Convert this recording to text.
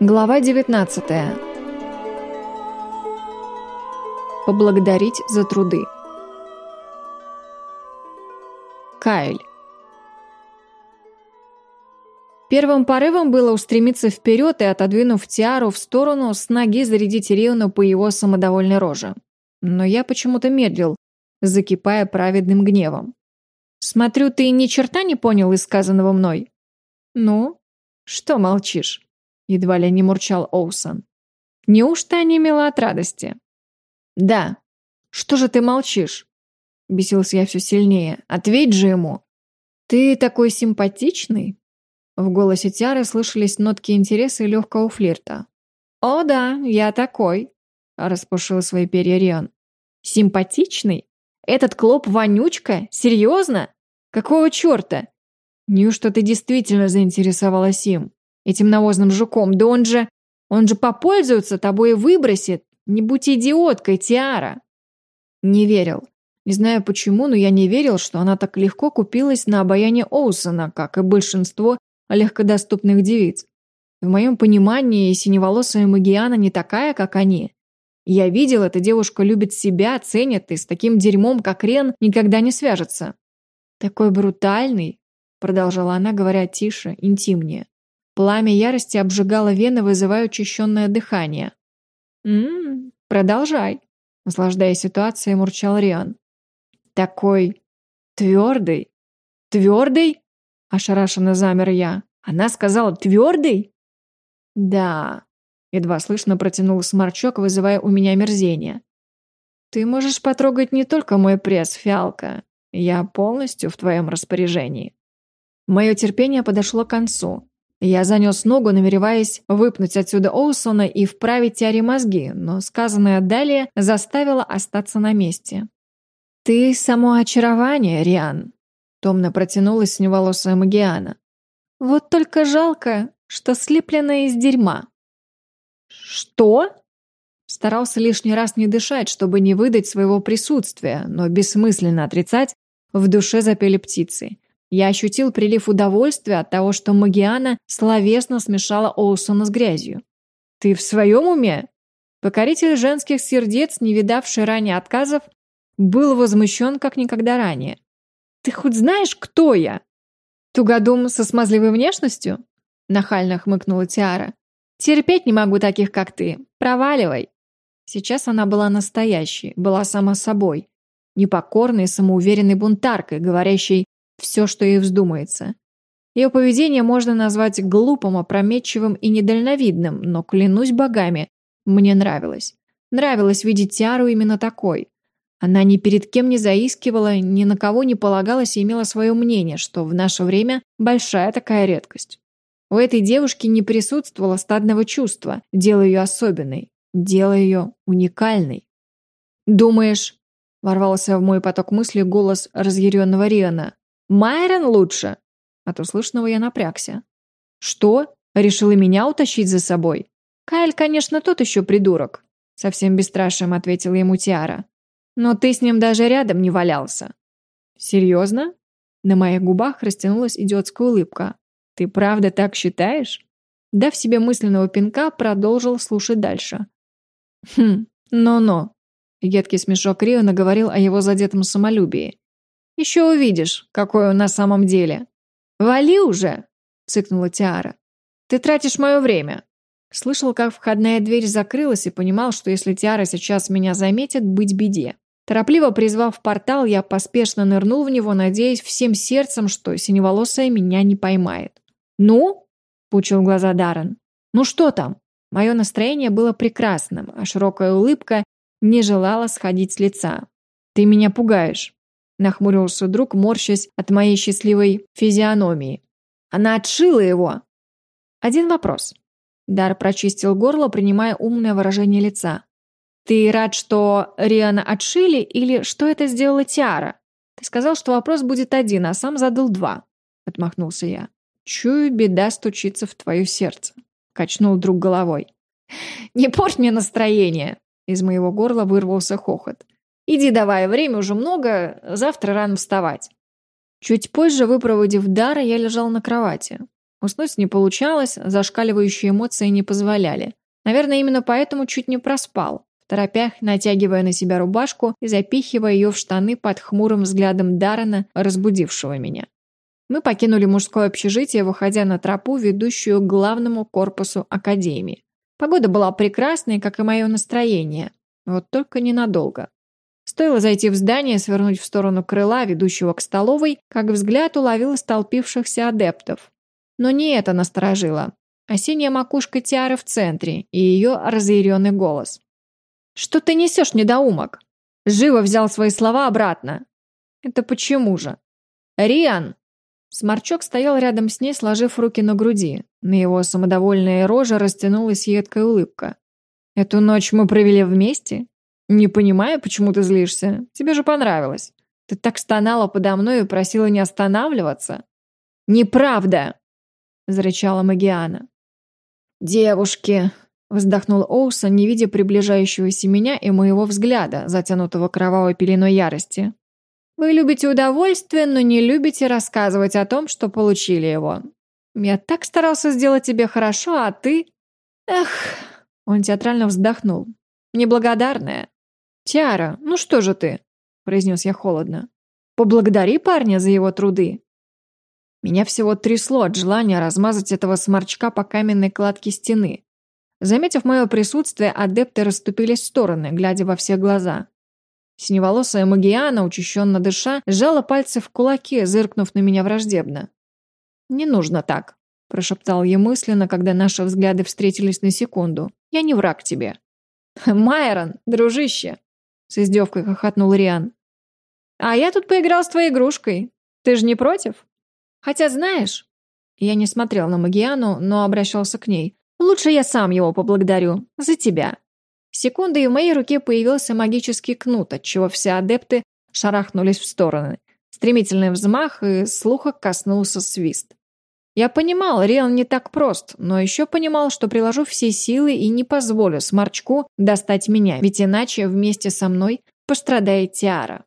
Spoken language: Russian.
Глава 19. Поблагодарить за труды. Кайль. Первым порывом было устремиться вперед и, отодвинув Тиару в сторону, с ноги зарядить Риону по его самодовольной роже. Но я почему-то медлил, закипая праведным гневом. «Смотрю, ты ни черта не понял из сказанного мной?» «Ну? Что молчишь?» Едва ли не мурчал Оусон. «Неужто онемела от радости?» «Да. Что же ты молчишь?» Бесился я все сильнее. «Ответь же ему!» «Ты такой симпатичный?» В голосе Тиары слышались нотки интереса и легкого флирта. «О да, я такой», – распушил свои перья Риан. «Симпатичный? Этот клоп вонючка? Серьезно? Какого черта? Неужто ты действительно заинтересовалась им? Этим навозным жуком? Да он же... Он же попользуется тобой и выбросит. Не будь идиоткой, Тиара. Не верил. Не знаю почему, но я не верил, что она так легко купилась на обаяние Оусона, как и большинство легкодоступных девиц. В моем понимании синеволосая Магиана не такая, как они. Я видел, эта девушка любит себя, ценит и с таким дерьмом, как Рен, никогда не свяжется. Такой брутальный, продолжала она, говоря тише, интимнее. Пламя ярости обжигало вены, вызывая учащенное дыхание. «М-м, продолжай», — наслаждаясь ситуацией, мурчал Риан. «Такой твердый, твердый?» — ошарашенно замер я. «Она сказала твердый?» «Да», — едва слышно протянул сморчок, вызывая у меня мерзение. «Ты можешь потрогать не только мой пресс, фиалка. Я полностью в твоем распоряжении». Мое терпение подошло к концу. Я занес ногу, намереваясь выпнуть отсюда Оусона и вправить Тиаре мозги, но сказанное далее заставило остаться на месте. «Ты само очарование, Риан», — томно протянулась сневолосая Магиана. «Вот только жалко, что слепленная из дерьма». «Что?» Старался лишний раз не дышать, чтобы не выдать своего присутствия, но бессмысленно отрицать, в душе запели птицы. Я ощутил прилив удовольствия от того, что Магиана словесно смешала Оусона с грязью. «Ты в своем уме?» Покоритель женских сердец, не видавший ранее отказов, был возмущен как никогда ранее. «Ты хоть знаешь, кто я?» «Тугодум со смазливой внешностью?» Нахально хмыкнула Тиара. «Терпеть не могу таких, как ты. Проваливай!» Сейчас она была настоящей, была сама собой. Непокорной, самоуверенной бунтаркой, говорящей все, что ей вздумается. Ее поведение можно назвать глупым, опрометчивым и недальновидным, но, клянусь богами, мне нравилось. Нравилось видеть Тиару именно такой. Она ни перед кем не заискивала, ни на кого не полагалась и имела свое мнение, что в наше время большая такая редкость. У этой девушки не присутствовало стадного чувства, делая ее особенной, делая ее уникальной. «Думаешь...» — ворвался в мой поток мысли голос разъяренного Риана. Майрон лучше!» От услышанного я напрягся. «Что? Решила меня утащить за собой?» «Кайл, конечно, тот еще придурок», — совсем бесстрашием ответила ему Тиара. «Но ты с ним даже рядом не валялся». «Серьезно?» На моих губах растянулась идиотская улыбка. «Ты правда так считаешь?» Дав себе мысленного пинка, продолжил слушать дальше. «Хм, но-но», — едкий смешок Рио наговорил о его задетом самолюбии. Еще увидишь, какой он на самом деле. Вали уже!» — цыкнула Тиара. «Ты тратишь мое время!» Слышал, как входная дверь закрылась и понимал, что если Тиара сейчас меня заметит, быть беде. Торопливо призвав портал, я поспешно нырнул в него, надеясь всем сердцем, что синеволосая меня не поймает. «Ну?» – пучил глаза Даррен. «Ну что там?» Мое настроение было прекрасным, а широкая улыбка не желала сходить с лица. «Ты меня пугаешь», Нахмурился друг, морщась от моей счастливой физиономии. Она отшила его. Один вопрос. Дар прочистил горло, принимая умное выражение лица. «Ты рад, что Риана отшили, или что это сделала Тиара? Ты сказал, что вопрос будет один, а сам задал два», — отмахнулся я. «Чую, беда стучится в твое сердце», — качнул друг головой. «Не порть мне настроение!» Из моего горла вырвался хохот. Иди давай, время уже много, завтра рано вставать. Чуть позже, выпроводив Дара, я лежал на кровати. Уснуть не получалось, зашкаливающие эмоции не позволяли. Наверное, именно поэтому чуть не проспал, в торопях натягивая на себя рубашку и запихивая ее в штаны под хмурым взглядом Даррена, разбудившего меня. Мы покинули мужское общежитие, выходя на тропу, ведущую к главному корпусу академии. Погода была прекрасной, как и мое настроение. Вот только ненадолго. Стоило зайти в здание, свернуть в сторону крыла, ведущего к столовой, как взгляд уловил столпившихся адептов. Но не это насторожило, а синяя макушка Тиары в центре и ее разъяренный голос. «Что ты несешь, недоумок?» Живо взял свои слова обратно. «Это почему же?» «Риан!» Сморчок стоял рядом с ней, сложив руки на груди. На его самодовольной роже растянулась едкая улыбка. «Эту ночь мы провели вместе? Не понимаю, почему ты злишься. Тебе же понравилось. Ты так стонала подо мной и просила не останавливаться». «Неправда!» – зарычала Магиана. «Девушки!» – вздохнул Оусон, не видя приближающегося меня и моего взгляда, затянутого кровавой пеленой ярости. Вы любите удовольствие, но не любите рассказывать о том, что получили его. Я так старался сделать тебе хорошо, а ты... Эх, он театрально вздохнул. Неблагодарная. Тиара, ну что же ты? произнес я холодно. Поблагодари парня за его труды. Меня всего трясло от желания размазать этого сморчка по каменной кладке стены. Заметив мое присутствие, адепты расступились в стороны, глядя во все глаза. Синеволосая Магиана, учащенно дыша, сжала пальцы в кулаке, зыркнув на меня враждебно. «Не нужно так», – прошептал я мысленно, когда наши взгляды встретились на секунду. «Я не враг тебе». «Майрон, дружище!» – с издевкой хохотнул Риан. «А я тут поиграл с твоей игрушкой. Ты же не против? Хотя знаешь...» Я не смотрел на Магиану, но обращался к ней. «Лучше я сам его поблагодарю. За тебя. Секунды, и в моей руке появился магический кнут, отчего все адепты шарахнулись в стороны. Стремительный взмах, и слуха коснулся свист. Я понимал, Риан не так прост, но еще понимал, что приложу все силы и не позволю Сморчку достать меня, ведь иначе вместе со мной пострадает Тиара.